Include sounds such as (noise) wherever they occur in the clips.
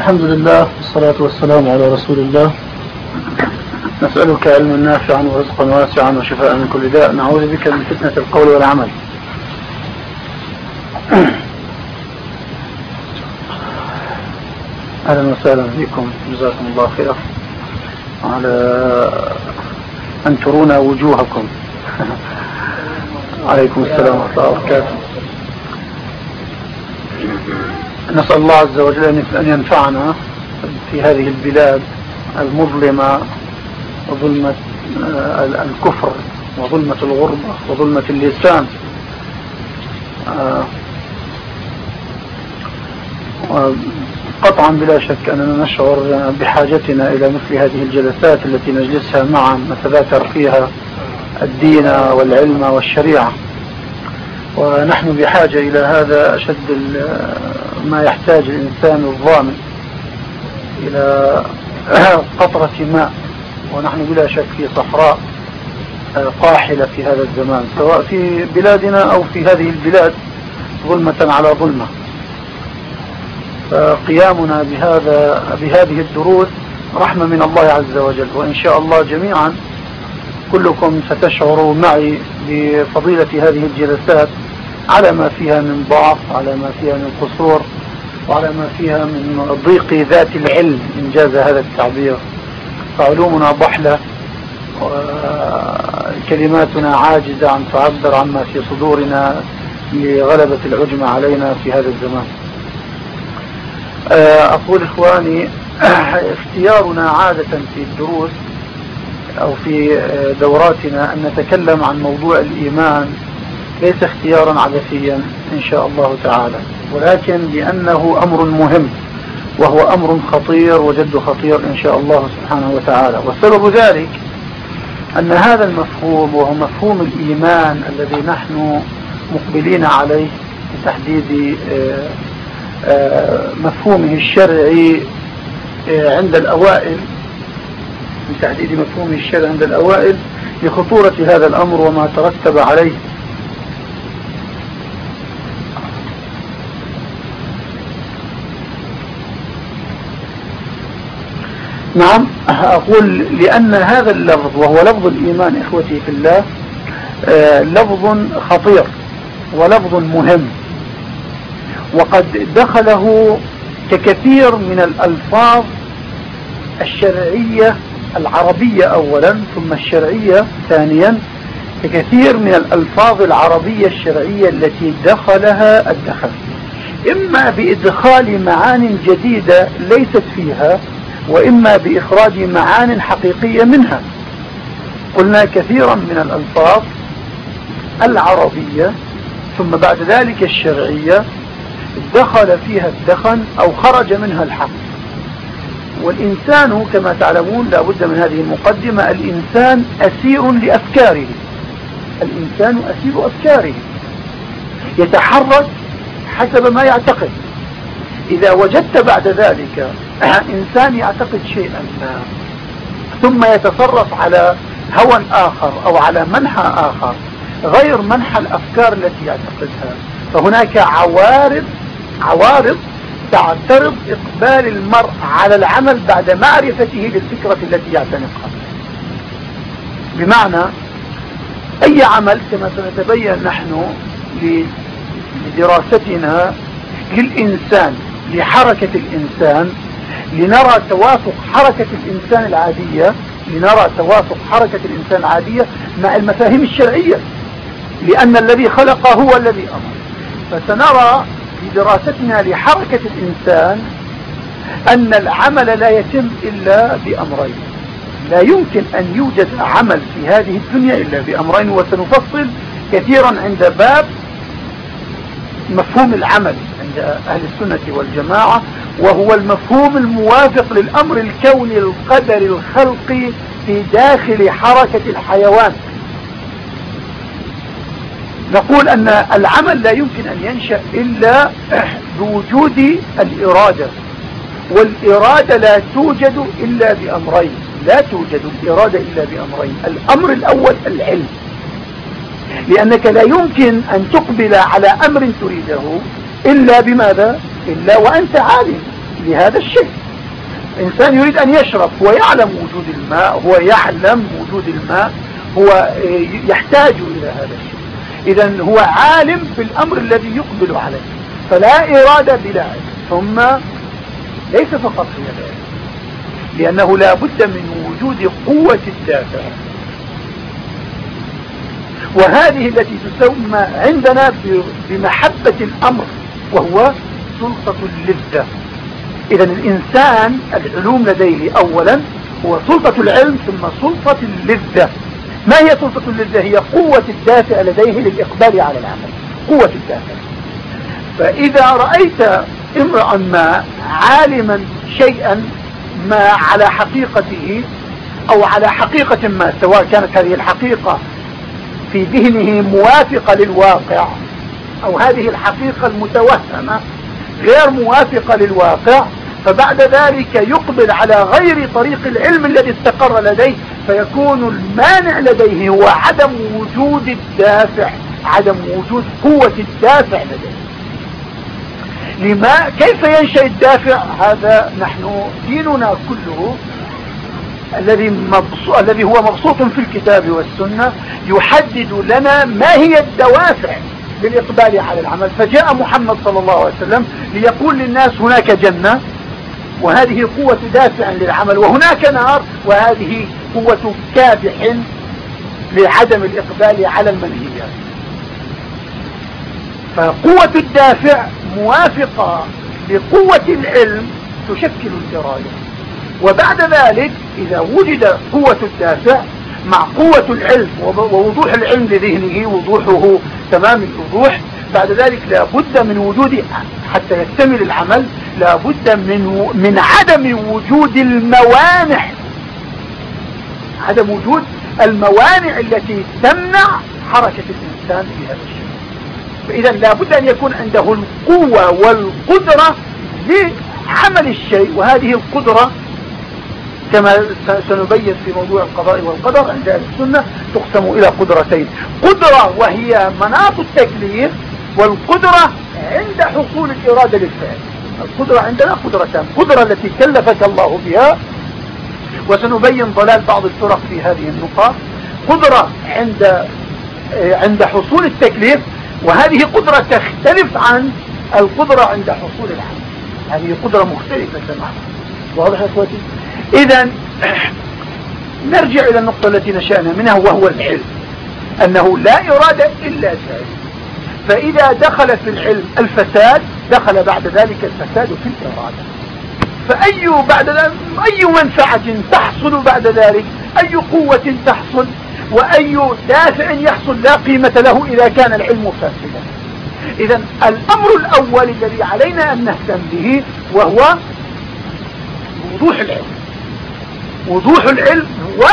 الحمد لله والصلاة والسلام على رسول الله. نسألك علما نافعا ورزقا واسعا وشفاء من كل داء. نعوذ بك من فتنة القول والعمل. أهلا وسهلا بكم جزاكم الله خيرا. على أن ترونا وجوهكم. (laughs) عليكم السلام ورحمة الله وبركاته. نسأل الله عز وجل أن ينفعنا في هذه البلاد المظلمة وظلمة آه، الكفر وظلمة الغربة وظلمة اللسان آه، قطعا بلا شك أننا نشعر بحاجتنا إلى مثل هذه الجلسات التي نجلسها معا نتذاكر فيها الدين والعلم والشريعة. ونحن بحاجة إلى هذا أشد ما يحتاج الإنسان الظامن إلى (clears throat) قطرة ماء ونحن بلا شك في صحراء قاحلة في هذا الزمان سواء في بلادنا أو في هذه البلاد ظلمة على ظلمة. فقيامنا بهذا بهذه الدروس رحمة من الله عز وجل وإن شاء الله جميعا كلكم ستشعروا معي بفضيلة هذه الجلسات. على ما فيها من ضعف على ما فيها من قصور وعلى ما فيها من ضيق ذات العلم إن جاز هذا التعبير. فعلومنا ضحلة وكلماتنا عاجزة عن تعبر عما في صدورنا لغلبة العجمة علينا في هذا الزمان. أقول إخواني (clears throat) اختيارنا عادة في الدروس أو في دوراتنا أن نتكلم عن موضوع الإيمان ليس اختيارا عبثيا إن شاء الله تعالى ولكن لأنه أمر مهم وهو أمر خطير وجد خطير إن شاء الله سبحانه وتعالى. والسبب ذلك أن هذا المفهوم وهو مفهوم الإيمان الذي نحن مقبلين عليه بتحديد آه، آه، مفهومه الشرعي آه، عند الأوائل بتحديد مفهومه الشرعي عند الأوائل لخطورة هذا الأمر وما ترتب عليه. نعم. أقول لأن هذا اللفظ وهو لفظ الإيمان إخوتي في الله آه، لفظ خطير ولفظ مهم. وقد دخله ككثير من الألفاظ الشرعية العربية أولا ثم الشرعية ثانيا ككثير من الألفاظ العربية الشرعية التي دخلها الدخل. إما بإدخال معان جديدة ليست فيها وإما بإخراج معان حقيقية منها. قلنا كثيرا من الألفاظ العربية ثم بعد ذلك الشرعية دخل فيها الدخن أو خرج منها الحق. والإنسان كما تعلمون لا بد من هذه المقدمة الإنسان أسير لأفكاره. الإنسان أسير أفكاره. يتحرك حسب ما يعتقد. إذا وجدت بعد ذلك (clears throat) إنسان يعتقد شيئا ما ثم يتصرف على هوى آخر أو على منحى آخر غير منحى الأفكار التي يعتقدها. فهناك عوارض عوارض تعترض إقبال المرء على العمل بعد معرفته للفكرة التي يعتنقها. بمعنى أي عمل كما سنتبين نحن لدراستنا للإنسان لحركة الإنسان لنرى توافق حركة الإنسان العادية لنرى توافق حركة الإنسان العادية مع المفاهيم الشرعية لأن الذي خلق هو الذي أمر. فسنرى في دراستنا لحركة الإنسان أن العمل لا يتم إلا بأمرين. لا يمكن أن يوجد عمل في هذه الدنيا إلا بأمرين وسنفصل كثيرا عند باب مفهوم العمل. عند أهل السنة والجماعة وهو المفهوم الموافق للأمر الكوني القدر الخلقي في داخل حركة الحيوان. نقول أن العمل لا يمكن أن ينشأ إلا (clears throat) بوجود الإرادة والإرادة لا توجد إلا بأمرين لا توجد الإرادة إلا بأمرين. الأمر الأول العلم. لأنك لا يمكن أن تقبل على أمر تريده إلا بماذا؟ إلا وأنت عالم لهذا الشيء. إنسان يريد أن يشرب هو يعلم وجود الماء هو يعلم وجود الماء هو يحتاج إلى هذا الشيء. إذا هو عالم بالأمر الذي يقبل عليه فلا إرادة بلا علم. ثم ليس فقط هي ذلك لأنه لا بد من وجود قوة الدافع. وهذه التي تسمى عندنا بمحبة الأمر وهو سلطة اللذة. إذا الإنسان العلوم لديه أولا هو سلطة العلم ثم سلطة اللذة. ما هي سلطة اللذة؟ هي قوة الدافع لديه للإقبال على العمل. قوة الدافع. فإذا رأيت امرأ ما عالما شيئا ما على حقيقته أو على حقيقة ما سواء كانت هذه الحقيقة في ذهنه موافقة للواقع أو هذه الحقيقة المتوهمة غير موافقة للواقع فبعد ذلك يقبل على غير طريق العلم الذي استقر لديه فيكون المانع لديه هو عدم وجود الدافع عدم وجود قوة الدافع لديه. لما كيف ينشأ الدافع؟ هذا نحن ديننا كله الذي الذي هو مبسوط في الكتاب والسنة يحدد لنا ما هي الدوافع للإقبال على العمل. فجاء محمد صلى الله عليه وسلم ليقول للناس هناك جنة وهذه قوة دافع للعمل وهناك نار وهذه قوة كابح لعدم الإقبال على المنهيات. فقوة الدافع موافقة لقوة العلم تشكل الإرادة وبعد ذلك إذا وجد قوة الدافع مع قوة العلم ووضوح العلم لذهنه وضوحه تمام الوضوح. بعد ذلك لا بد من وجود حتى يكتمل العمل لا بد من من عدم وجود الموانع. عدم وجود الموانع التي تمنع حركة الإنسان في هذا الشيء. فإذا لا بد أن يكون عنده القوة والقدرة لعمل الشيء وهذه القدرة كما سنبين في موضوع القضاء والقدر عند السنة تقسم إلى قدرتين. قدرة وهي مناط التكليف والقدرة عند حصول الإرادة للفعل. القدرة عندنا قدرتان. قدرة التي كلفك الله بها. وسنبين ضلال بعض الفرق في هذه النقاط قدرة عند عند حصول التكليف. وهذه قدرة تختلف عن القدرة عند حصول العمل. هذه قدرة مختلفة تماما. واضح يا إخوتي؟ اذا (clears throat) نرجع إلى النقطة التي نشأنا منها وهو العلم أنه لا إرادة إلا ذلك فإذا دخل في العلم الفساد دخل بعد ذلك الفساد في الإرادة. فأي بعد ذلك أي منفعة تحصل بعد ذلك؟ أي قوة تحصل؟ وأي دافع يحصل لا قيمة له إذا كان العلم فاسدا. اذا الأمر الأول الذي علينا أن نهتم به وهو وضوح العلم. وضوح العلم هو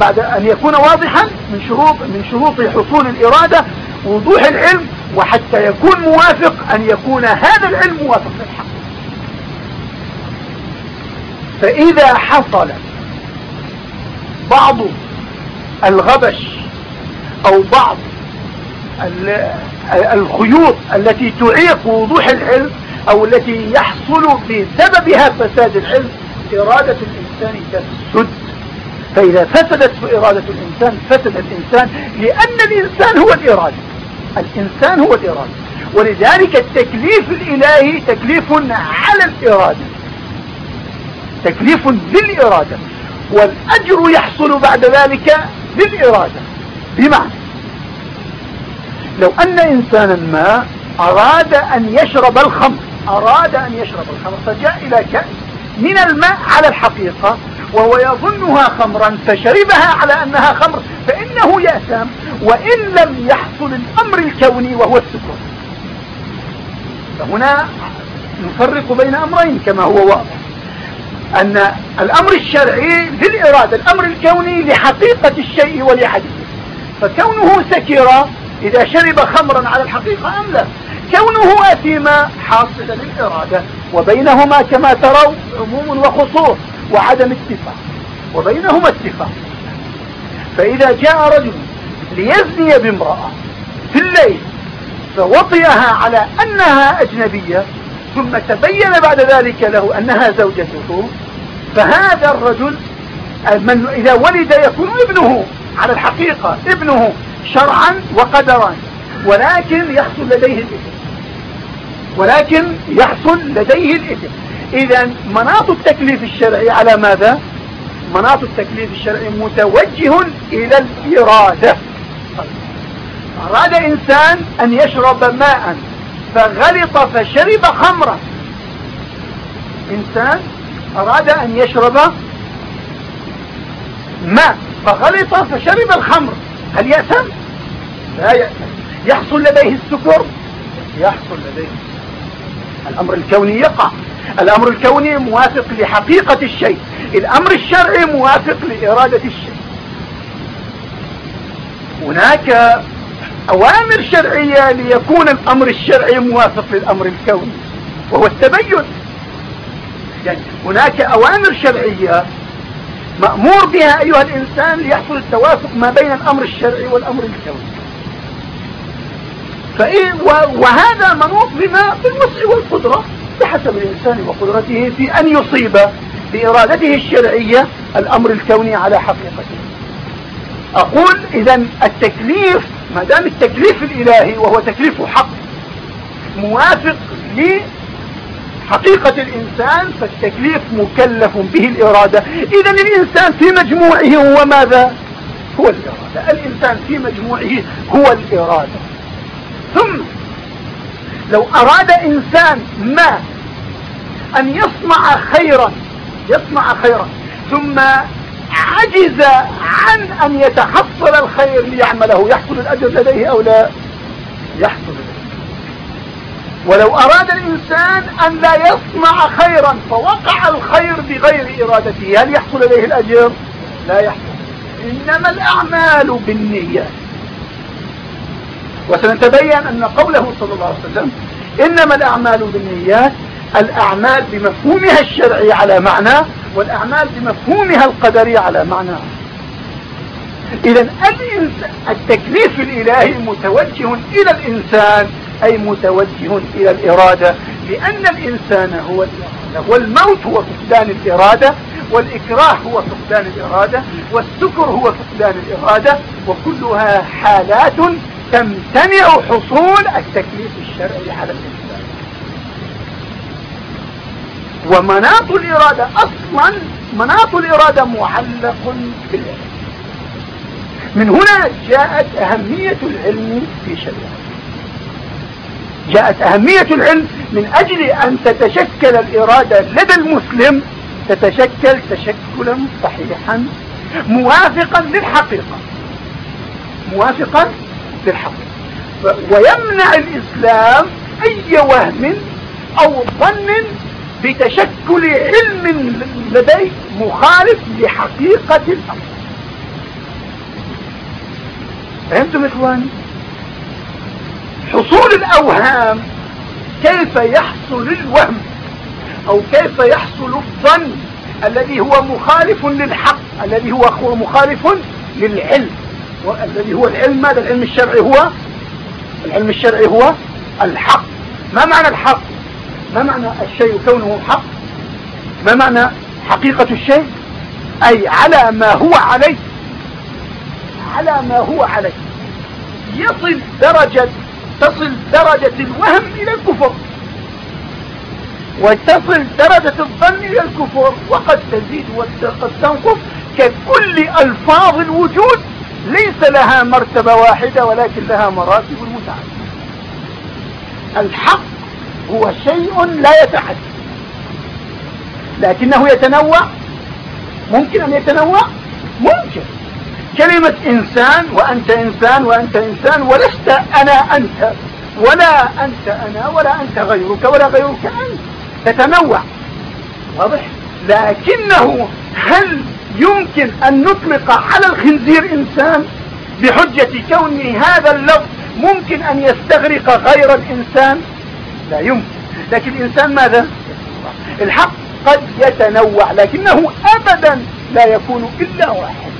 بعد أن يكون واضحا من شروط من شروط حصول الإرادة وضوح العلم وحتى يكون موافق أن يكون هذا العلم موافق للحق. فإذا حصل بعض الغبش أو بعض الخيوط التي تعيق وضوح العلم أو التي يحصل بسببها فساد العلم إرادة الإنسان. تفسد فإذا فسدت إرادة الإنسان فسد الإنسان لأن الإنسان هو الإرادة. الإنسان هو الإرادة. ولذلك التكليف الإلهي تكليف على الإرادة. تكليف للإرادة. والأجر يحصل بعد ذلك للإرادة. بمعنى لو أن إنسانا ما أراد أن يشرب الخمر أراد أن يشرب الخمر فجاء إلى كأس. من الماء على الحقيقة وهو يظنها خمرا فشربها على أنها خمر فإنه يأثم وإن لم يحصل الأمر الكوني وهو السكر. فهنا نفرق بين أمرين كما هو واضح. أن الأمر الشرعي للإرادة الأمر الكوني لحقيقة الشيء ولعدده فكونه سكر إذا شرب خمرا على الحقيقة أم لا؟ كونه أثيما حاصل للإرادة وبينهما كما تروا عموم وخصوص وعدم اتفاق وبينهما اتفاق. فإذا جاء رجل ليزني بامرأة في الليل فوطئها على أنها أجنبية ثم تبين بعد ذلك له أنها زوجته فهذا الرجل من إذا ولد يكون ابنه على الحقيقة ابنه شرعا وقدرا ولكن يحصل لديه الإثم ولكن يحصل لديه الإثم. إذا مناط التكليف الشرعي على ماذا؟ مناط التكليف الشرعي متوجه إلى الإرادة. أراد إنسان أن يشرب ماء فغلط فشرب خمرا. إنسان أراد أن يشرب ماء فغلط فشرب الخمر. هل يأثم؟ لا يأثم. يحصل لديه السكر؟ يحصل لديه. الأمر الكوني يقع. الأمر الكوني موافق لحقيقة الشيء. الأمر الشرعي موافق لإرادة الشيء. هناك أوامر شرعية ليكون الأمر الشرعي موافق للأمر الكوني وهو التبين. يعني هناك أوامر شرعية مأمور بها أيها الإنسان ليحصل التوافق ما بين الأمر الشرعي والأمر الكوني. فإيه وهذا منوط بما في الوسع والقدرة بحسب الإنسان وقدرته في أن يصيب بإرادته الشرعية الأمر الكوني على حقيقته. أقول إذا التكليف ما دام التكليف الإلهي وهو تكليف حق موافق لحقيقة الإنسان فالتكليف مكلف به الإرادة. إذا الإنسان في مجموعه هو ماذا؟ هو الإرادة. الإنسان في مجموعه هو الإرادة. ثم لو أراد إنسان ما أن يصنع خيرا يصنع خيرا ثم عجز عن أن يتحصل الخير ليعمله يحصل الأجر لديه أو لا؟ يحصل ولو أراد الإنسان أن لا يصنع خيرا فوقع الخير بغير إرادته هل يحصل لديه الأجر؟ لا يحصل. إنما الأعمال بالنيات. وسنتبين أن قوله صلى الله عليه وسلم إنما الأعمال بالنيات الأعمال بمفهومها الشرعي على معنى والأعمال بمفهومها القدري على معنى. إذا التكليف الإلهي متوجه إلى الإنسان أي متوجه إلى الإرادة لأن الإنسان هو والموت هو فقدان الإرادة والإكراه هو فقدان الإرادة والسكر هو فقدان الإرادة وكلها حالات تمتنع حصول التكليف الشرعي على الإنسان. ومناط الإرادة أصلا مناط الإرادة معلق بالعلم. من هنا جاءت أهمية العلم في شريعة. جاءت أهمية العلم من أجل أن تتشكل الإرادة لدى المسلم تتشكل تشكلا صحيحا موافقا للحقيقة. موافقا للحقيقة ويمنع الإسلام أي وهم أو ظن بتشكل علم لديه مخالف لحقيقة الأمر. فهمتم إخواني؟ حصول الأوهام كيف يحصل الوهم أو كيف يحصل الظن الذي هو مخالف للحق الذي هو مخالف للعلم؟ والذي هو العلم ماذا العلم الشرعي هو؟ العلم الشرعي هو الحق. ما معنى الحق؟ ما معنى الشيء كونه حق؟ ما معنى حقيقة الشيء؟ أي على ما هو عليه. على ما هو عليه. يصل درجة تصل درجة الوهم إلى الكفر. وتصل درجة الظن إلى الكفر. وقد تزيد وقد تنقص ككل ألفاظ الوجود. ليس لها مرتبة واحدة ولكن لها مراتب متعددة الحق هو شيء لا يتحدث لكنه يتنوع. ممكن أن يتنوع؟ ممكن. كلمة إنسان وأنت إنسان وأنت إنسان ولست أنا أنت. ولا أنت أنا ولا أنت غيرك ولا غيرك أنت. تتنوع. واضح؟ لكنه هل يمكن أن نطلق على الخنزير إنسان بحجة كون هذا اللفظ ممكن أن يستغرق غير الإنسان؟ لا يمكن. لكن الإنسان ماذا؟ الحق قد يتنوع لكنه أبدا لا يكون إلا واحد.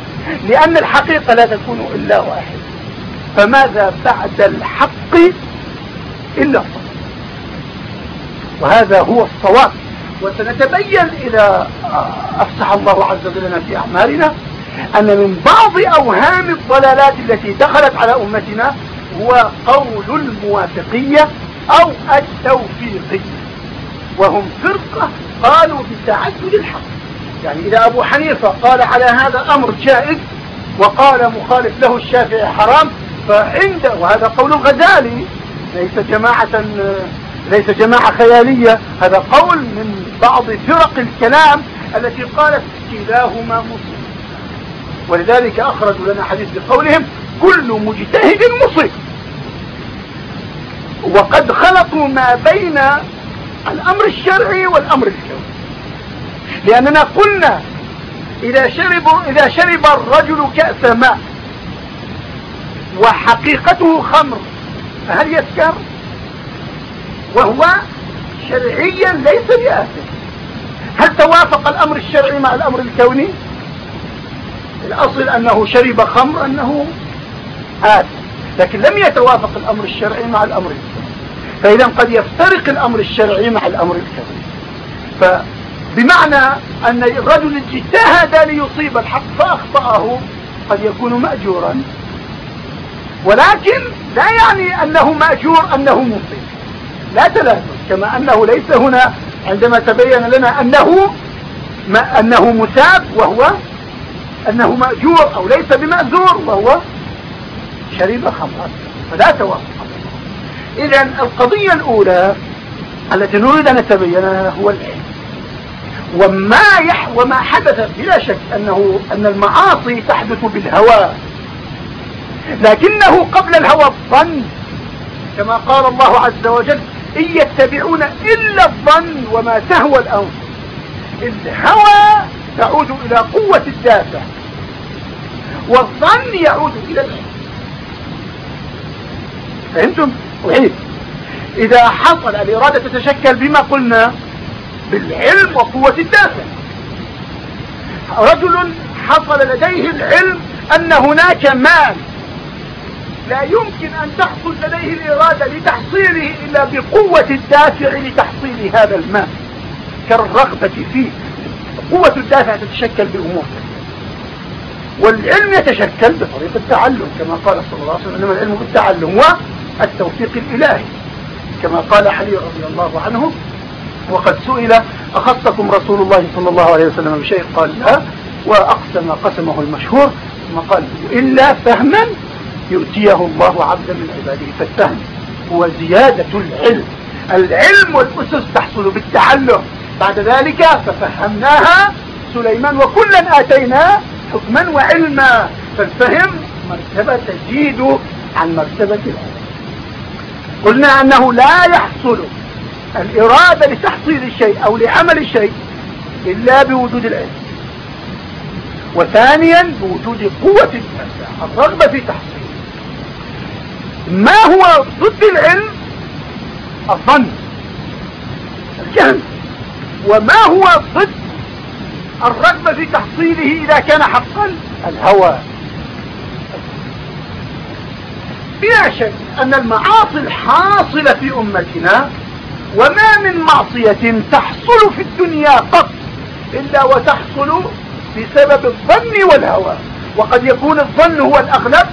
لأن الحقيقة لا تكون إلا واحد. فماذا بعد الحق إلا الله؟ وهذا هو الصواب. وسنتبين إذا أفسح الله عز وجل لنا في أعمالنا أن من بعض أوهام الضلالات التي دخلت على أمتنا هو قول الموافقية أو التوفيقية. وهم فرقة قالوا بتعدد الحق. يعني إذا أبو حنيفة قال على هذا أمر جائز وقال مخالف له الشافعي حرام فعند وهذا قول الغزالي ليس جماعة ليس جماعة خيالية هذا قول من بعض فرق الكلام التي قالت كلاهما مصيب. ولذلك أخرجوا لنا حديث بقولهم كل مجتهد مصيب. وقد خلطوا ما بين الأمر الشرعي والأمر الكوني. لأننا قلنا إذا شرب, إذا شرب الرجل كأس ماء وحقيقته خمر فهل يسكر وهو شرعيا ليس بآثم هل توافق الأمر الشرعي مع الأمر الكوني؟ الأصل أنه شرب خمر أنه آثم لكن لم يتوافق الأمر الشرعي مع الأمر الكوني. فإذا قد يفترق الأمر الشرعي مع الأمر الكوني. فبمعنى أن الرجل اجتهد ليصيب الحق فأخطأه قد يكون مأجورا. ولكن لا يعني أنه مأجور أنه مصيب لا تلازم. كما أنه ليس هنا عندما تبين لنا أنه ما أنه مثاب وهو أنه مأجور أو ليس بمأزور وهو شرب خمرا فلا توافق. إذا القضية الأولى التي نريد أن نتبينها هو العلم. وما يح وما حدث بلا شك أنه أن المعاصي تحدث بالهوى. لكنه قبل الهوى الظن كما قال الله عز وجل إن يتبعون إلا الظن وما تهوى الأنفس الهوى تعود إلى قوة الدافع والظن يعود إلى العلم فهمتم؟ أعيد إذا حصل الإرادة تتشكل بما قلنا بالعلم وقوة الدافع. رجل حصل لديه العلم أن هناك مال لا يمكن أن تحصل لديه الإرادة لتحصيله إلا بقوة الدافع لتحصيل هذا المال كالرغبة فيه. قوة الدافع تتشكل بأمور والعلم يتشكل بطريقة التعلم كما قال صلى الله عليه وسلم إنما العلم بالتعلم والتوفيق الإلهي. كما قال علي رضي الله عنه وقد سئل أخصكم رسول الله صلى الله عليه وسلم بشيء؟ قال لا وأقسم قسمه المشهور. ثم قال إلا فهما يؤتيه الله عبدا من عباده. فالفهم هو زيادة العلم. العلم والأسس تحصل بالتعلم. بعد ذلك ففهمناها سليمان وكلا آتينا حكما وعلما. فالفهم مرتبة تزيد عن مرتبة العلم. قلنا أنه لا يحصل الإرادة لتحصيل الشيء أو لعمل الشيء إلا بوجود العلم. وثانيا بوجود قوة الرغبة في تحصيل ما هو ضد العلم؟ الظن. الجهل. وما هو ضد الرغبة في تحصيله إذا كان حقا؟ الهوى. بلا شك أن المعاصي الحاصلة في أمتنا وما من معصية تحصل في الدنيا قط إلا وتحصل بسبب الظن والهوى. وقد يكون الظن هو الأغلب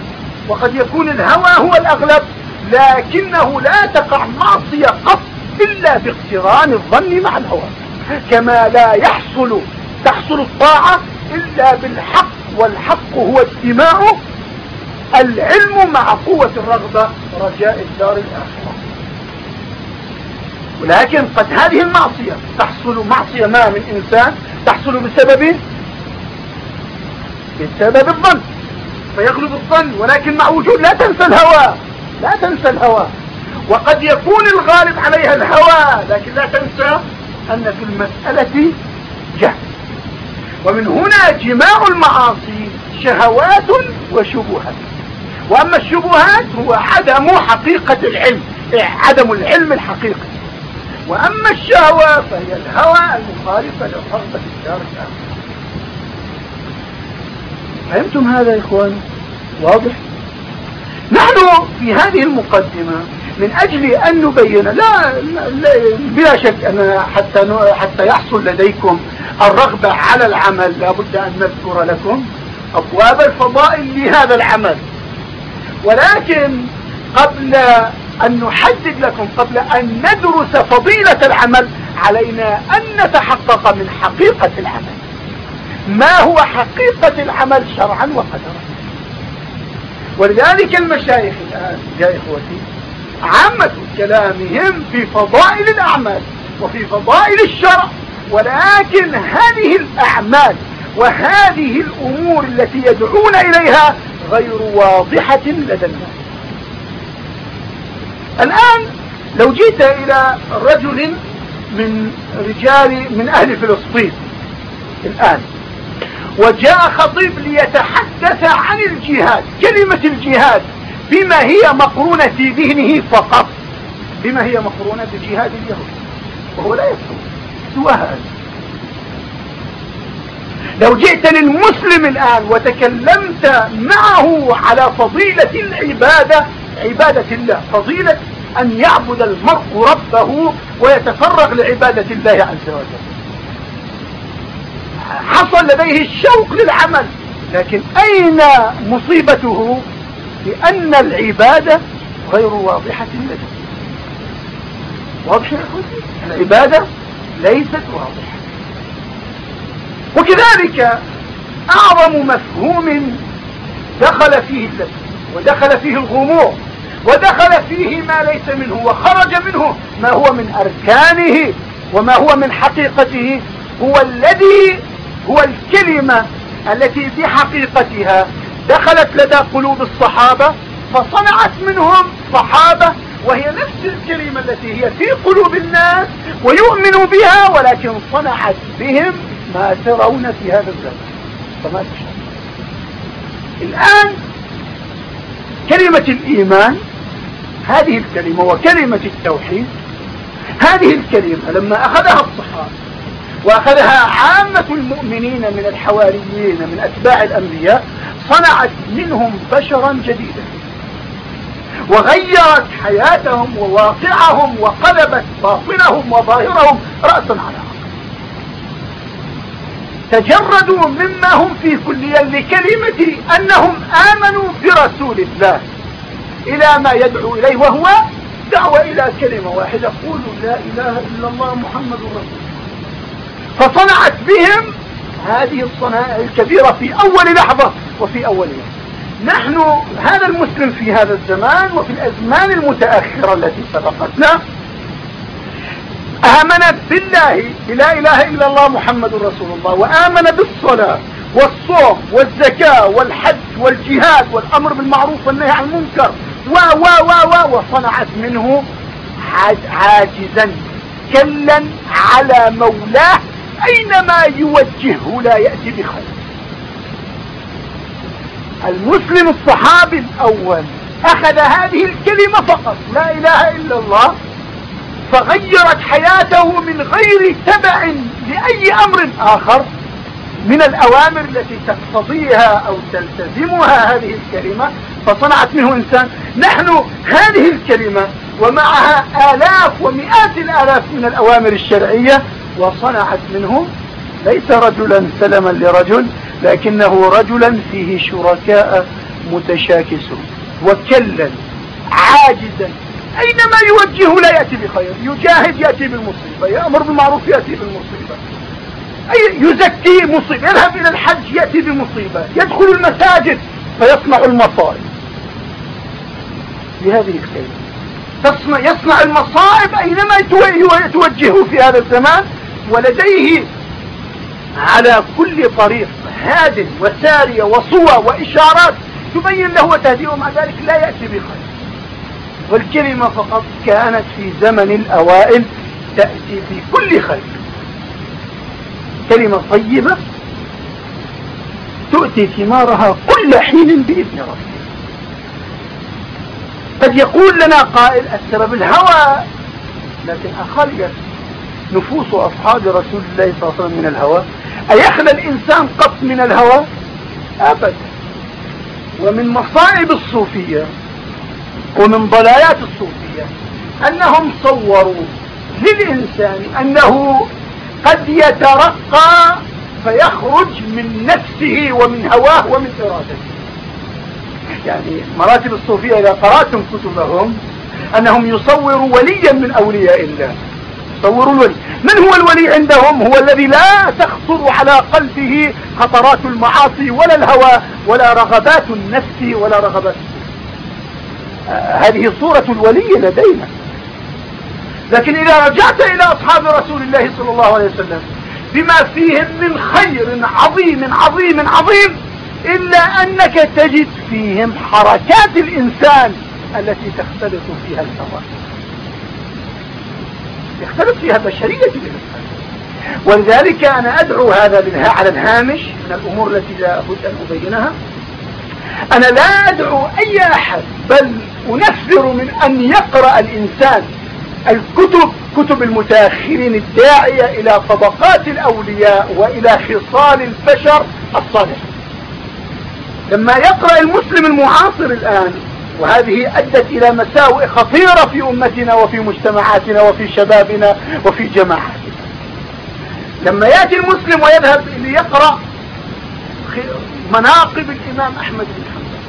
وقد يكون الهوى هو الأغلب لكنه لا تقع معصية قط إلا باقتران الظن مع الهوى. كما لا يحصل تحصل الطاعة إلا بالحق والحق هو اجتماع العلم مع قوة الرغبة رجاء الدار الآخرة. ولكن قد هذه المعصية تحصل معصية ما من إنسان تحصل بسبب بسبب الظن. فيغلب الظن ولكن مع وجود لا تنسى الهوى لا تنسى الهوى. وقد يكون الغالب عليها الهوى لكن لا تنسى أن في المسألة جهل. ومن هنا جماع المعاصي شهوات وشبهات. وأما الشبهات هو عدم حقيقة العلم عدم العلم الحقيقي. وأما الشهوة فهي الهوى المخالفة للرغبة الدار الآخرة فهمتم هذا يا إخوان؟ واضح؟ نحن في هذه المقدمة من أجل أن نبين لا, لا بلا شك أن حتى, حتى يحصل لديكم الرغبة على العمل لابد أن نذكر لكم أبواب الفضائل لهذا العمل. ولكن قبل أن نحدد لكم قبل أن ندرس فضيلة العمل علينا أن نتحقق من حقيقة العمل. ما هو حقيقة العمل شرعا وقدرا. ولذلك المشايخ الآن يا إخوتي عامة كلامهم في فضائل الأعمال وفي فضائل الشرع ولكن هذه الأعمال وهذه الأمور التي يدعون إليها غير واضحة لدى الناس. الآن لو جيت إلى رجل من رجال من أهل فلسطين الآن وجاء خطيب ليتحدث عن الجهاد كلمة الجهاد بما هي مقرونة في ذهنه فقط. بما هي مقرونة بجهاد اليهود. وهو لا يفهم سوى هذا لو جئت للمسلم الآن وتكلمت معه على فضيلة العبادة عبادة الله فضيلة أن يعبد المرء ربه ويتفرغ لعبادة الله عز وجل. حصل لديه الشوق للعمل. لكن أين مصيبته لأن العبادة غير واضحة لديه واضح يا العبادة ليست واضحة. وكذلك أعظم مفهوم دخل فيه اللبس ودخل فيه الغموض ودخل فيه ما ليس منه وخرج منه ما هو من أركانه وما هو من حقيقته هو الذي هو الكلمة التي في حقيقتها دخلت لدى قلوب الصحابة فصنعت منهم صحابة وهي نفس الكلمة التي هي في قلوب الناس ويؤمنوا بها ولكن صنعت بهم ما ترون في هذا الزمن. فما تشاء الآن كلمة الإيمان هذه الكلمة وكلمة التوحيد هذه الكلمة لما أخذها الصحابة وأخذها عامة المؤمنين من الحواريين من أتباع الأنبياء صنعت منهم بشرا جديدا. وغيرت حياتهم وواقعهم وقلبت باطنهم وظاهرهم رأسا على عقب تجردوا مما هم في كليا لكلمة أنهم آمنوا برسول الله إلى ما يدعو إليه وهو دعوة إلى كلمة واحدة قولوا لا إله إلا الله محمد رسول الله. فصنعت بهم هذه الصنائع الكبيرة في أول لحظة وفي أول يوم. نحن هذا المسلم في هذا الزمان وفي الأزمان المتأخرة التي سبقتنا آمن بالله بلا إله إلا الله محمد رسول الله وآمن بالصلاة والصوم والزكاة والحج والجهاد والأمر بالمعروف والنهي عن المنكر و و و و وصنعت منه عاجزا كلا على مولاه أينما يوجهه لا يأتي بخير المسلم الصحابي الأول أخذ هذه الكلمة فقط لا إله إلا الله فغيرت حياته من غير تبع لأي أمر آخر من الأوامر التي تقتضيها أو تلتزمها هذه الكلمة فصنعت منه إنسان نحن هذه الكلمة ومعها آلاف ومئات الآلاف من الأوامر الشرعية وصنعت منه ليس رجلا سلما لرجل لكنه رجلا فيه شركاء متشاكسون. وكلا عاجزا. أينما يوجهه لا يأتي بخير يجاهد يأتي بالمصيبة يأمر بالمعروف يأتي بالمصيبة. أي يزكي مصيبة يذهب إلى الحج يأتي بمصيبة يدخل المساجد فيصنع المصائب. بهذه الكلمة. تصنع يصنع المصائب أينما يتوجهه في هذا الزمان ولديه على كل طريق هاد وسارية وصوى وإشارات تبين له وتهديه مع ذلك لا يأتي بخير. والكلمة فقط كانت في زمن الأوائل تأتي في كل خير. كلمة طيبة تؤتي ثمارها كل حين بإذن ربها قد يقول لنا قائل السبب الهوى لكن أخليت نفوس أصحاب رسول الله صلى الله عليه وسلم من الهوى؟ أيخلى الإنسان قط من الهوى؟ أبدا ومن مصائب الصوفية ومن ضلالات الصوفية أنهم صوروا للإنسان أنه قد يترقى فيخرج من نفسه ومن هواه ومن إرادته. يعني مراتب الصوفية إذا قرأتم كتبهم أنهم يصوروا وليا من أولياء الله. يصوروا الولي. من هو الولي عندهم؟ هو الذي لا تخطر على قلبه خطرات المعاصي ولا الهوى ولا رغبات النفس ولا رغبات هذه صورة الولي لدينا. لكن إذا رجعت إلى أصحاب رسول الله صلى الله عليه وسلم بما فيهم من خير عظيم عظيم عظيم إلا أنك تجد فيهم حركات الإنسان التي تختلط فيها الهوى. يختلط فيها بشرية الإنسان ولذلك أنا أدعو هذا على الهامش من الأمور التي لا بد أن أبينها. أنا لا أدعو أي أحد بل أنفر من أن يقرأ الإنسان الكتب كتب المتأخرين الداعية إلى طبقات الأولياء وإلى خصال البشر الصالح. لما يقرأ المسلم المعاصر الآن وهذه أدت إلى مساوئ خطيرة في أمتنا وفي مجتمعاتنا وفي شبابنا وفي جماعاتنا. لما يأتي المسلم ويذهب ليقرأ مناقب الإمام أحمد بن حنبل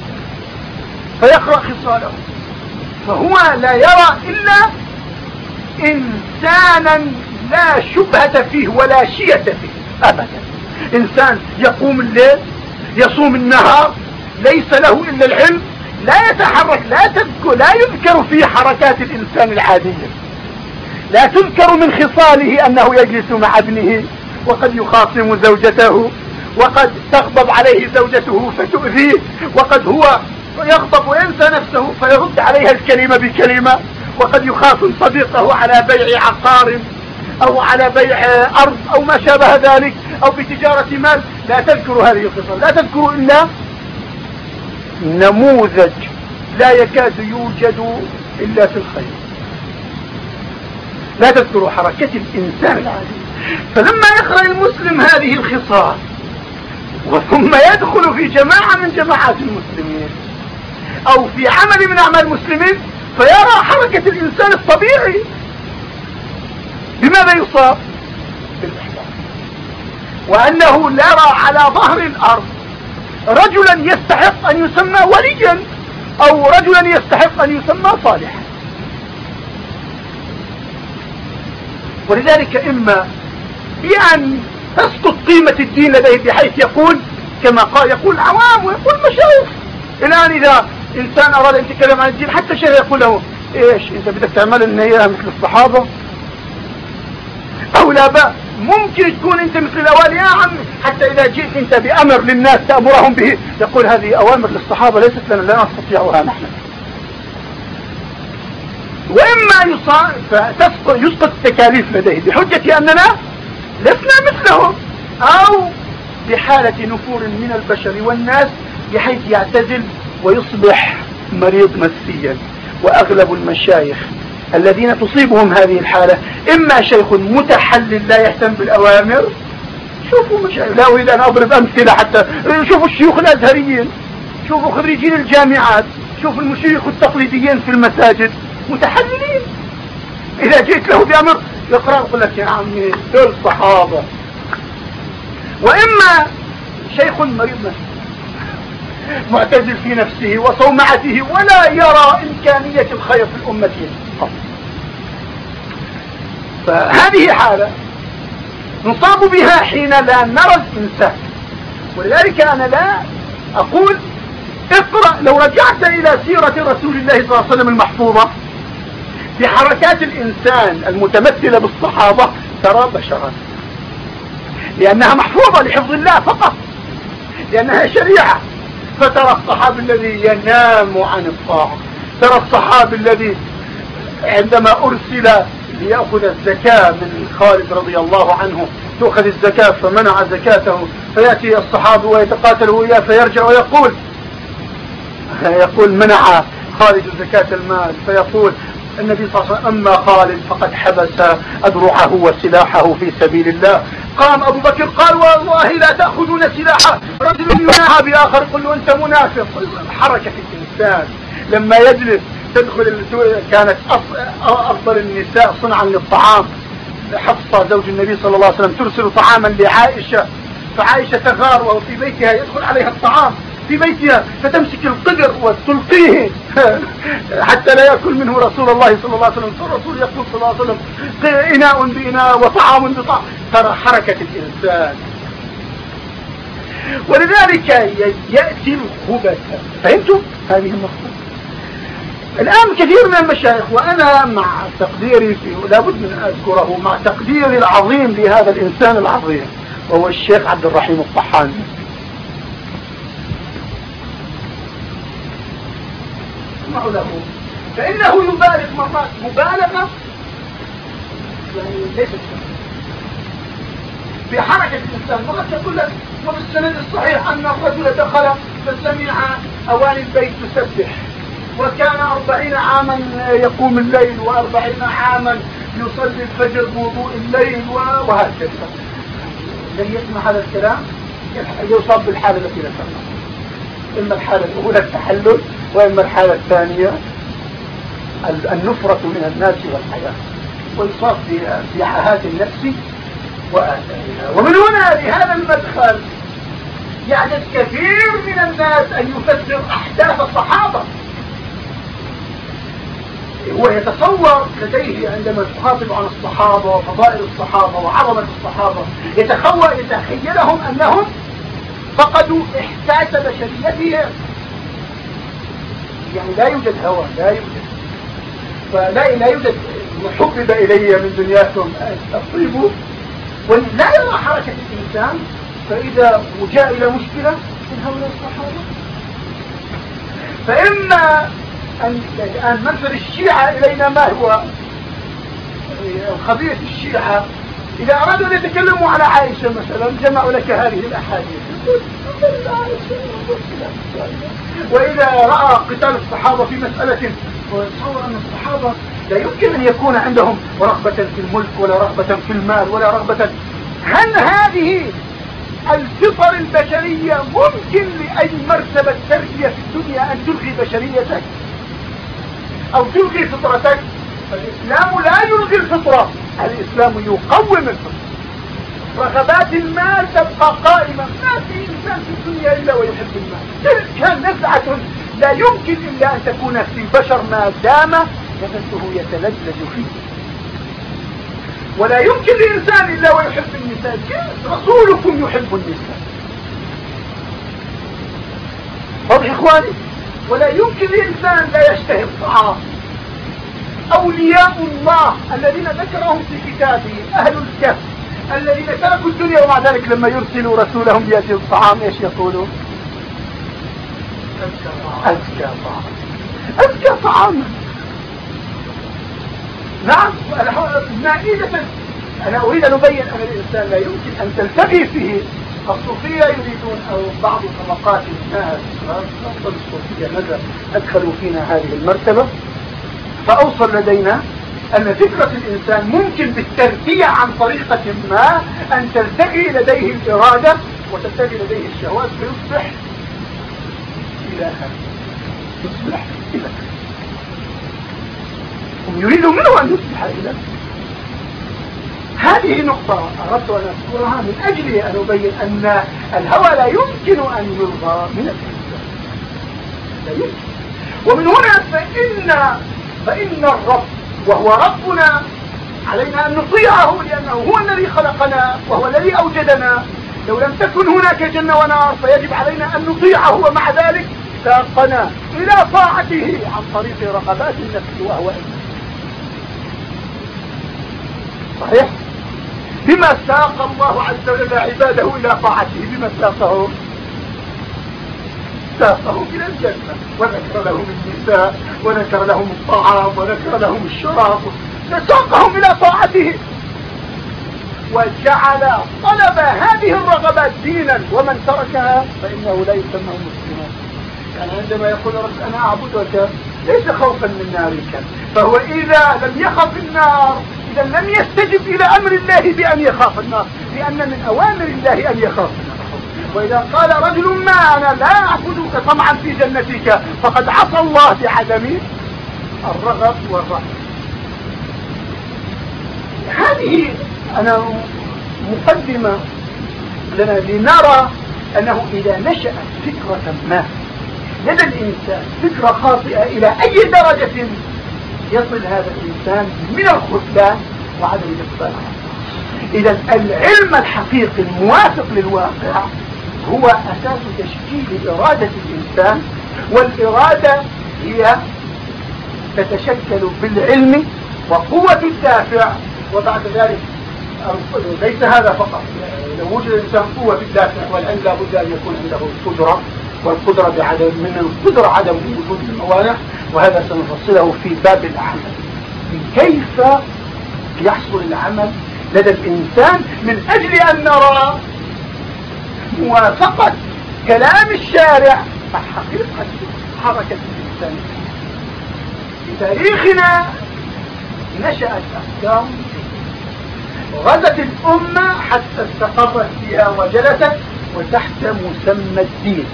فيقرأ خصاله فهو لا يرى إلا إنسانا لا شبهة فيه ولا شية فيه أبدا. إنسان يقوم الليل يصوم النهار ليس له إلا العلم لا يتحرك لا تذكر لا يذكر في حركات الإنسان العادية. لا تذكر من خصاله أنه يجلس مع ابنه وقد يخاصم زوجته وقد تغضب عليه زوجته فتؤذيه وقد هو يغضب وينسى نفسه فيرد عليها الكلمة بكلمة وقد يخاصم صديقه على بيع عقار أو على بيع أرض أو ما شابه ذلك أو بتجارة مال. لا تذكر هذه الخصال لا تذكر إلا نموذج لا يكاد يوجد إلا في الخير. لا تذكر حركة الإنسان. العادي فلما يقرأ المسلم هذه الخصال وثم يدخل في جماعة من جماعات المسلمين أو في عمل من أعمال المسلمين فيرى حركة الإنسان الطبيعي بماذا يصاب؟ بالإحباط. وأنه لا على ظهر الأرض. رجلا يستحق أن يسمى وليا أو رجلا يستحق أن يسمى صالحا. ولذلك إما بأن تسقط قيمة الدين لديه بحيث يقول كما قال يقول العوام ويقول مشايخ الآن إذا إنسان أراد أن يتكلم عن الدين حتى شيء يقول له إيش؟ أنت بدك تعمل إن هي مثل الصحابة أو لا بأس. ممكن تكون أنت مثل الأوالي يا عمي حتى إذا جئت أنت بأمر للناس تأمرهم به يقول هذه أوامر للصحابة ليست لنا لا نستطيعها نحن. وإما يسقط التكاليف لديه بحجة أننا لسنا مثلهم أو بحالة نفور من البشر والناس بحيث يعتزل ويصبح مريض نفسيا وأغلب المشايخ الذين تصيبهم هذه الحالة. إما شيخ متحلل لا يهتم بالأوامر شوفوا مش لا أريد أن أضرب أمثلة حتى شوفوا الشيوخ الأزهريين شوفوا خريجين الجامعات شوفوا المشيخ التقليديين في المساجد متحللين. إذا جئت له بأمر يقرأ يقول لك يا عمي دول صحابة. وإما شيخ مريض نفسه معتزل في نفسه وصومعته ولا يرى إمكانية الخير في الأمة. فهذه حالة نصاب بها حين لا نرى الإنسان. ولذلك أنا لا أقول اقرأ لو رجعت إلى سيرة رسول الله صلى الله عليه وسلم المحفوظة بحركات الإنسان المتمثلة بالصحابة ترى بشرا. لأنها محفوظة لحفظ الله فقط. لأنها شريعة. فترى الصحابي الذي ينام عن الطاعة ترى الصحابي الذي عندما أرسل ليأخذ الزكاة من خالد رضي الله عنه تؤخذ الزكاة فمنع زكاته فيأتي الصحابي ويتقاتل وياه فيرجع ويقول يقول منع خالد زكاة المال فيقول النبي صلى الله عليه وسلم أما خالد فقد حبس أدرعه وسلاحه في سبيل الله. قام أبو بكر قال والله لا تأخذون سلاحه رجل يناهى بآخر. يقول له أنت منافق. حركة الإنسان لما يجلس تدخل كانت أفضل النساء صنعا للطعام. حفصة زوج النبي صلى الله عليه وسلم ترسل طعاما لعائشة فعائشة تغار وهو في بيتها يدخل عليها الطعام. في بيتها فتمسك القدر وتلقيه (laughs) حتى لا يأكل منه رسول الله صلى الله عليه وسلم. فالرسول يقول صلى الله عليه وسلم إناء بإناء وطعام بطعام. ترى حركة الإنسان. ولذلك يأتي الخبث. فهمتم هذه النقطة الآن كثير من المشايخ وأنا مع تقديري في لابد من أذكره مع تقديري العظيم لهذا الإنسان العظيم وهو الشيخ عبد الرحيم الطحاني. له. فإنه يبالغ مرات مبالغة يعني ليست في حركة الإنسان. مرات يقول لك وفي السند الصحيح أن الرجل دخل فسمع أواني البيت تسبح. وكان أربعين عاما يقوم الليل وأربعين عاما يصلي الفجر بوضوء الليل وهكذا. لن يسمع هذا الكلام. يصاب بالحالة التي ذكرناها إما الحالة الأولى التحلل. الحالة الثانية؟ النفرة من الناس والحياة. ويصاب في عهات النفس وآثارها ومن هنا لهذا المدخل يعجز كثير من الناس أن يفسر أحداث الصحابة. هو يتصور لديه عندما تخاطب عن الصحابة وفضائل الصحابة وعظمة الصحابة يتخيلهم أنهم فقدوا إحساس بشريتهم. يعني لا يوجد هوى لا يوجد. فلا لا يوجد حبب إلي من دنياكم. الطيب ولا يرى حركة الإنسان فإذا جاء إلى مشكلة من هؤلاء الصحابة فإما أن الآن منفذ الشيعة إلينا ما هو؟ خبيث الشيعة. إذا أرادوا أن يتكلموا على عائشة مثلا جمعوا لك هذه الأحاديث. وإذا رأى قتال الصحابة في مسألة ويتصور أن الصحابة لا يمكن أن يكون عندهم رغبة في الملك ولا رغبة في المال ولا رغبة. هل هذه الفطر البشرية ممكن لأي مرتبة تربية في الدنيا أن تلغي بشريتك؟ أو تلغي فطرتك؟ الإسلام لا يلغي الفطرة الإسلام يقوم الفطرة. رغبات المال تبقى قائمة. ما في إنسان في الدنيا إلا ويحب المال. تلك نزعة لا يمكن إلا أن تكون في البشر ما دام نفسه يتلذذ فيه. ولا يمكن لإنسان إلا ويحب النساء. رسولكم يحب النساء؟ واضح إخواني ولا يمكن لإنسان لا يشتهي الطعام. أولياء الله الذين ذكرهم في كتابه أهل الكهف. الذين تركوا الدنيا ومع ذلك لما يرسلوا رسولهم يأتي الطعام إيش يقولوا أزكى طعام. أزكى طعام. نعم مائدة أنا أريد أن أبين أن الإنسان لا يمكن أن تلتقي فيه. الصوفية يريدون أو بعض طبقات الناس الصوفية ماذا أدخلوا فينا هذه المرتبة. فأوصل لدينا أن فكرة الإنسان ممكن بالتربية عن طريقة ما أن تلتقي لديه الإرادة وتلتقي لديه الشهوات فيصبح إلها. يصبح إلها. هم يريدون منه أن يصبح إلها. هذه نقطة أردت أن أذكرها من أجل أن أبين أن الهوى لا يمكن أن يرضى من الإنسان. لا يمكن. ومن هنا فإن فإن الرب وهو ربنا علينا أن نطيعه لأنه هو الذي خلقنا وهو الذي أوجدنا. لو لم تكن هناك جنة ونار فيجب علينا أن نطيعه ومع ذلك ساقنا إلى طاعته عن طريق رغبات النفس وأهوائه صحيح؟ بما ساق الله عز وجل عباده إلى طاعته بما ساقه إلى الجنة. وذكر لهم النساء وذكر لهم الطعام وذكر لهم الشراب. فساقهم إلى طاعته وجعل طلب هذه الرغبات دينا. ومن تركها فإنه لا يسمى مسلما يعني عندما يقول رب أنا أعبدك ليس خوفا من نارك. فهو إذا لم يخف النار إذا لم يستجب إلى أمر الله بأن يخاف النار. لأن من أوامر الله أن يخاف. وإذا قال رجل ما أنا لا أعبدك طمعا في جنتك فقد عصى الله بعدم الرغب والرهبة هذه أنا مقدمة لنا لنرى أنه إذا نشأت فكرة ما لدى الإنسان فكرة خاطئة إلى أي درجة يصل هذا الإنسان من الخذلان وعدم الإقبال. إذا العلم الحقيقي الموافق للواقع هو أساس تشكيل إرادة الإنسان والإرادة هي تتشكل بالعلم وقوة الدافع وبعد ذلك ليس هذا فقط. لو وجد الإنسان قوة الدافع والعلم لابد أن يكون عنده القدرة والقدرة بعدم من القدرة عدم وجود الموانع وهذا سنفصله في باب العمل. كيف يحصل العمل لدى الإنسان من أجل أن نرى موافقة كلام الشارع. مع حقيقة حركة الإنسان. في تاريخنا نشأت أحكام غزت الأمة حتى استقرت فيها وجلست وتحت مسمى الدين.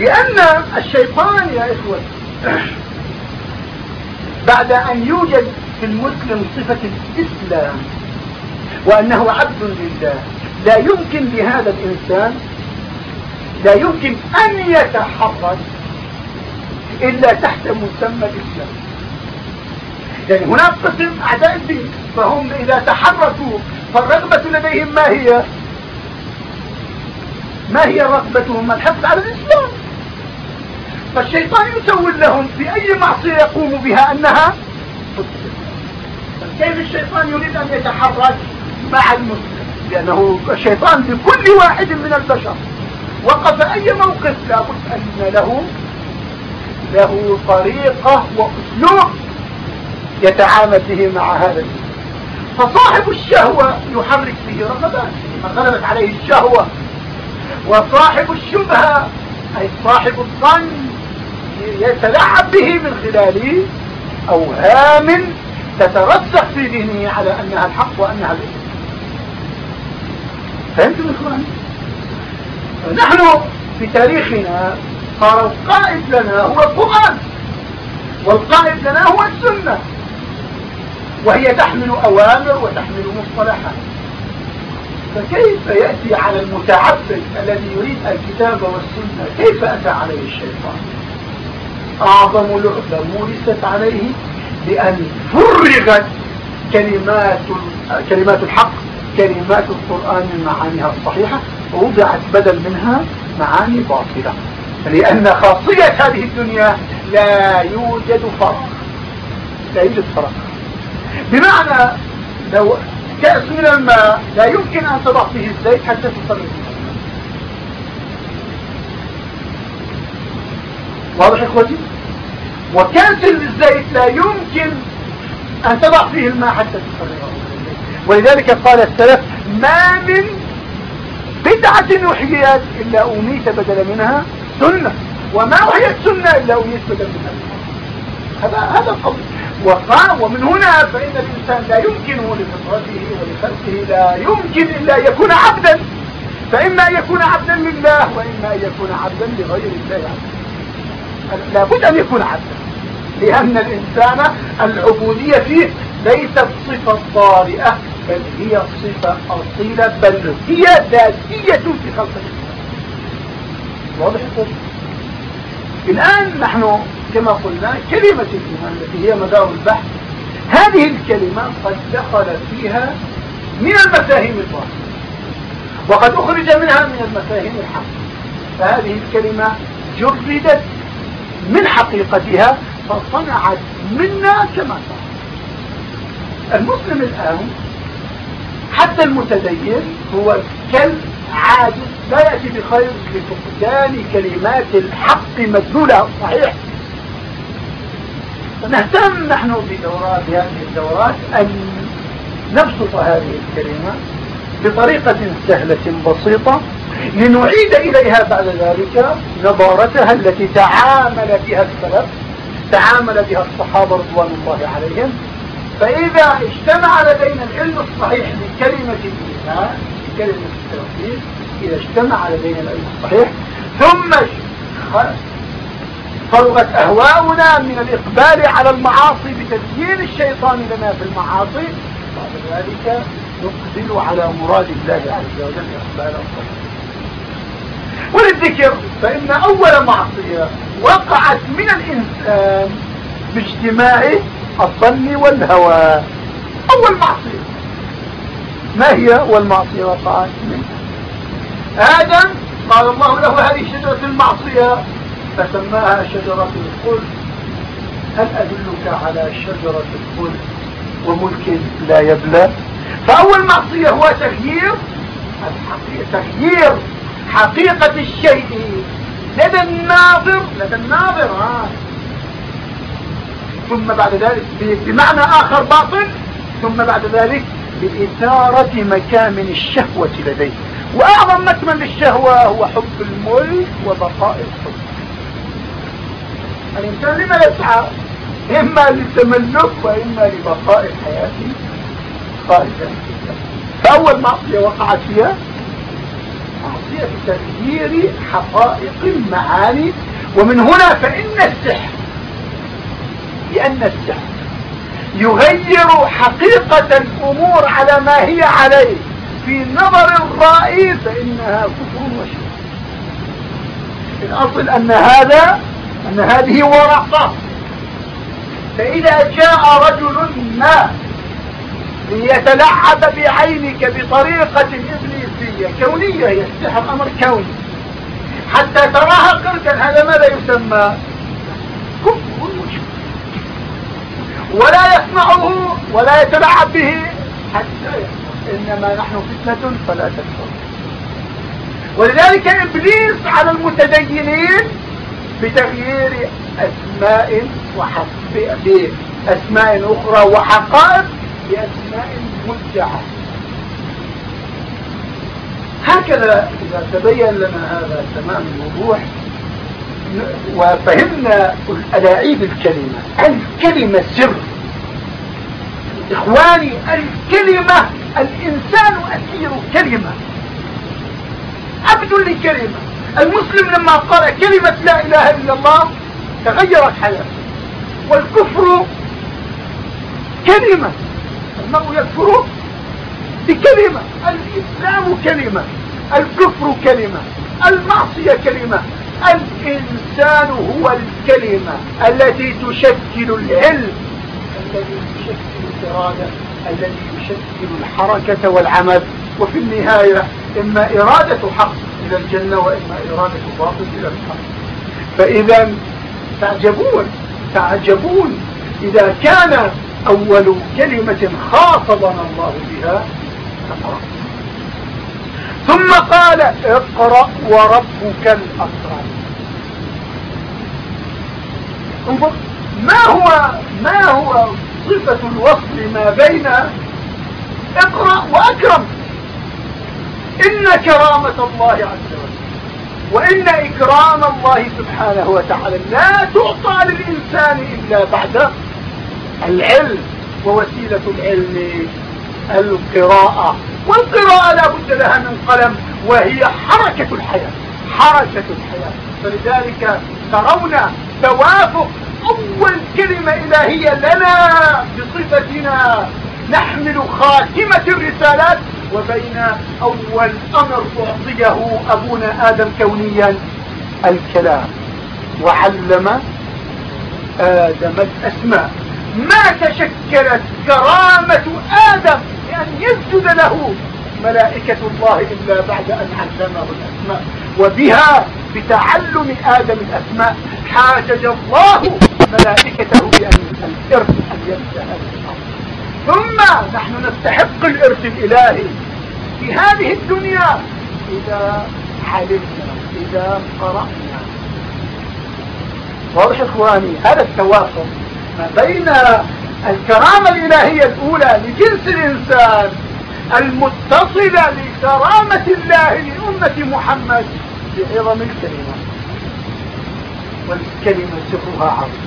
لأن الشيطان يا إخوة (clears throat) بعد أن يوجد في المسلم صفة الإسلام وأنه عبد لله لا يمكن لهذا الإنسان لا يمكن أن يتحرك إلا تحت مسمى الإسلام. يعني هناك قسم أعداء الدين فهم إذا تحركوا فالرغبة لديهم ما هي؟ ما هي رغبتهم؟ الحفظ على الإسلام. فالشيطان يسول لهم في أي معصية يقوم بها أنها كيف الشيطان يريد أن يتحرك مع المسلم لأنه الشيطان لكل واحد من البشر. وقف أي موقف لابد أن له له طريقة وأسلوب يتعامل به مع هذا فصاحب الشهوة يحرك به رغبات من غلبت عليه الشهوة. وصاحب الشبهة أي صاحب الظن يتلعب به من خلال أوهام تترسخ في ذهنه على أنها الحق وأنها الإثم فهمتم إخواني؟ نحن في تاريخنا صار القائد لنا هو القرآن والقائد لنا هو السنة وهي تحمل أوامر وتحمل مصطلحات. فكيف يأتي على المتعبد الذي يريد الكتاب والسنة؟ كيف أتى عليه الشيطان؟ أعظم لعبة مورست عليه بأن فرغت كلمات كلمات الحق. كلمات القرآن من معانيها الصحيحة ووضعت بدل منها معاني باطلة. لأن خاصية هذه الدنيا لا يوجد فرق. لا يوجد فرق. بمعنى لو كأس من الماء لا يمكن أن تضع فيه الزيت حتى تصل واضح إخوتي؟ وكأس الزيت لا يمكن أن تضع فيه الماء حتى تصل ولذلك قال السلف ما من بدعة أحييت إلا أميت بدل منها سنة وما أحيت سنة إلا أميت بدل منها هذا هذا القول. وقال ومن هنا فإن الإنسان لا يمكن لفطرته ولخلقه لا يمكن إلا أن يكون عبدا. فإما أن يكون عبدا لله وإما أن يكون عبدا لغير الله لابد أن يكون عبدا لأن الإنسان العبودية فيه ليست صفة طارئة بل هي صفة أصيلة بل هي ذاتية في خلق الإنسان واضح الآن نحن كما قلنا كلمة الإيمان التي هي مدار البحث. هذه الكلمة قد دخل فيها من المفاهيم الباطلة وقد أخرج منها من المفاهيم الحق. فهذه الكلمة جردت من حقيقتها فصنعت منا كما صنعت. المسلم الآن حتى المتدين هو كالعاجز لا يأتي بخير لفقدان كلمات الحق مدلولها الصحيح فنهتم نحن بدورات هذه الدورات أن نبسط هذه الكلمة بطريقة سهلة بسيطة لنعيد إليها بعد ذلك نظارتها التي تعامل بها السلف تعامل بها الصحابة رضوان الله عليهم فإذا اجتمع لدينا العلم الصحيح لكلمة الإيمان لكلمة التوحيد إذا اجتمع لدينا العلم الصحيح ثم فرغت أهواؤنا من الإقبال على المعاصي بتزيين الشيطان لنا في المعاصي بعد ذلك نقبل على مراد الله عز وجل إقبالا صحيحا وللذكر فإن أول معصية وقعت من الإنسان باجتماع الظن والهوى. أول معصية. ما هي أول معصية وقعت آدم قال الله له هذه شجرة المعصية. فسماها شجرة الخلد. هل أدلك على شجرة الخلد وملك لا يبلى؟ فأول معصية هو تغيير. تغيير حقيقة الشيء. لدى الناظر لدى الناظر آه. ثم بعد ذلك بمعنى آخر باطل ثم بعد ذلك بإثارة مكامن الشهوة لديه. وأعظم مكمن للشهوة هو حب الملك وبقاء الحب. الإنسان لما يسعى؟ إما للتملك وإما لبقاء الحياة خارجا. فأول معصية وقعت فيها معصية تغيير حقائق المعاني. ومن هنا فإن السحر لأن السحر يغير حقيقة الأمور على ما هي عليه. في نظر الرائي فإنها كفر وشرك. الأصل أن هذا أن هذه ورقة فإذا جاء رجل ما ليتلعب بعينك بطريقة إبليسية كونية هي السحر أمر كوني. حتى تراها قردا هذا ماذا يسمى؟ كفر. ولا يسمعه ولا يتلعب به. حتى إنما نحن فتنة فلا تكفر. ولذلك إبليس على المتدينين بتغيير أسماء وحسب بأسماء أخرى وحقائق بأسماء مدعة هكذا إذا تبين لنا هذا تمام الوضوح. وفهمنا الألاعيب الكلمة. الكلمة سر. إخواني الكلمة الإنسان أسير كلمة. عبد لكلمة. المسلم لما قال كلمة لا إله إلا الله تغيرت حياته والكفر كلمة. المرء يكفر بكلمة. الإسلام كلمة. الكفر كلمة. المعصية كلمة. الإنسان هو الكلمة التي تشكل العلم؟ الذي يشكل الإرادة الذي يشكل الحركة والعمل. وفي النهاية إما إرادة حق إلى الجنة وإما إرادة باطل إلى الحق فإذا تعجبون تعجبون. إذا كان أول كلمة خاطبنا الله بها اقرأ ثم قال اقرأ وربك الأكرم انظر ما هو ما هو صفة الوصل ما بين اقرأ وأكرم؟ إن كرامة الله عز وجل وإن إكرام الله سبحانه وتعالى لا تعطى للإنسان إلا بعد العلم ووسيلة العلم القراءة. والقراءة لا بد لها من قلم وهي حركة الحياة حركة الحياة. فلذلك ترون توافق أول كلمة إلهية لنا بصفتنا. نحمل خاتمة الرسالات وبين أول أمر أعطيه أبونا آدم كونيا الكلام. وعلم آدم الأسماء. ما تشكلت كرامة آدم بأن يسجد له ملائكة الله إلا بعد أن علمه الأسماء. وبها بتعلم آدم الأسماء. حاجج الله ملائكته بأن الإرث أن يبدأ ثم نحن نستحق الإرث الإلهي في هذه الدنيا إذا علمنا إذا قرأنا. واضح إخواني هذا التواصل ما بين الكرامة الإلهية الأولى لجنس الإنسان المتصلة لكرامة الله لأمة محمد بعظم الكلمة. والكلمة سرها عظيم.